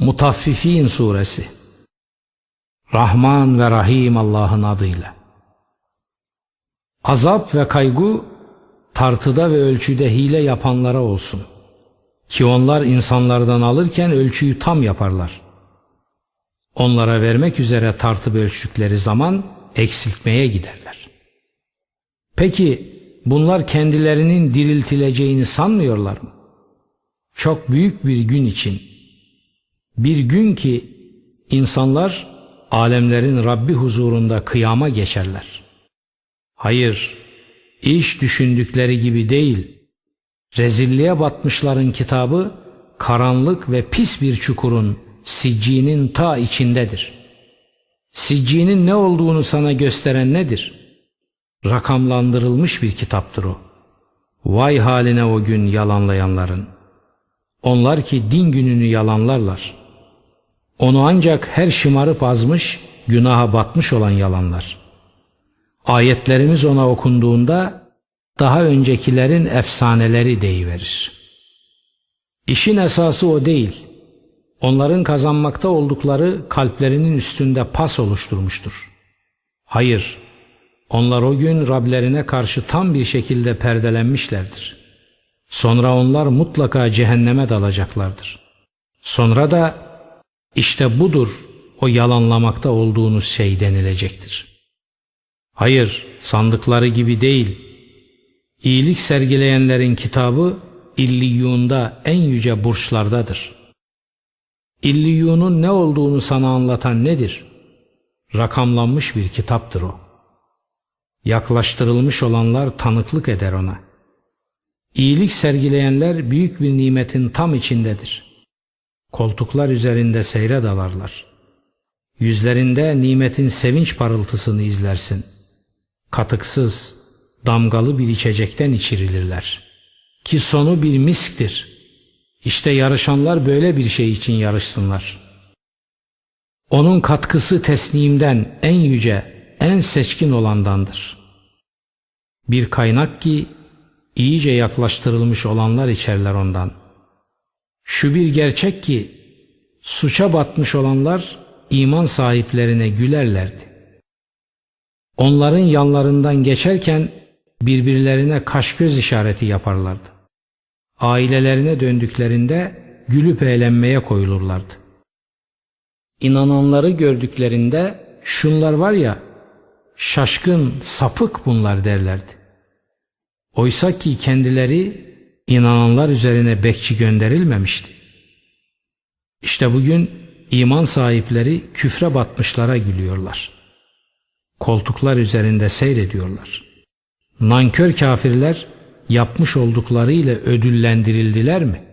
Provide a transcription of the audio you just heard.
Mutaffifin Suresi Rahman ve Rahim Allah'ın adıyla Azap ve kaygı tartıda ve ölçüde hile yapanlara olsun. Ki onlar insanlardan alırken ölçüyü tam yaparlar. Onlara vermek üzere tartıp ölçtükleri zaman eksiltmeye giderler. Peki bunlar kendilerinin diriltileceğini sanmıyorlar mı? Çok büyük bir gün için bir gün ki insanlar alemlerin Rabbi huzurunda kıyama geçerler. Hayır, iş düşündükleri gibi değil. Rezilliğe batmışların kitabı karanlık ve pis bir çukurun siccinin ta içindedir. Siccinin ne olduğunu sana gösteren nedir? Rakamlandırılmış bir kitaptır o. Vay haline o gün yalanlayanların. Onlar ki din gününü yalanlarlar. Onu ancak her şımarıp azmış, günaha batmış olan yalanlar. Ayetlerimiz ona okunduğunda daha öncekilerin efsaneleri deyiverir. İşin esası o değil. Onların kazanmakta oldukları kalplerinin üstünde pas oluşturmuştur. Hayır, onlar o gün Rablerine karşı tam bir şekilde perdelenmişlerdir. Sonra onlar mutlaka cehenneme dalacaklardır. Sonra da işte budur o yalanlamakta olduğunuz şey denilecektir. Hayır, sandıkları gibi değil. İyilik sergileyenlerin kitabı İlliyun'da en yüce burçlardadır. İlliyun'un ne olduğunu sana anlatan nedir? Rakamlanmış bir kitaptır o. Yaklaştırılmış olanlar tanıklık eder ona. İyilik sergileyenler büyük bir nimetin tam içindedir. Koltuklar üzerinde seyre dalarlar. Yüzlerinde nimetin sevinç parıltısını izlersin. Katıksız, damgalı bir içecekten içirilirler. Ki sonu bir misktir. İşte yarışanlar böyle bir şey için yarışsınlar. Onun katkısı teslimden en yüce, en seçkin olandandır. Bir kaynak ki iyice yaklaştırılmış olanlar içerler ondan. Şu bir gerçek ki suça batmış olanlar iman sahiplerine gülerlerdi. Onların yanlarından geçerken birbirlerine kaş göz işareti yaparlardı. Ailelerine döndüklerinde gülüp eğlenmeye koyulurlardı. İnananları gördüklerinde şunlar var ya şaşkın sapık bunlar derlerdi. Oysa ki kendileri inananlar üzerine bekçi gönderilmemişti. İşte bugün iman sahipleri küfre batmışlara gülüyorlar. Koltuklar üzerinde seyrediyorlar. Nankör kafirler yapmış olduklarıyla ödüllendirildiler mi?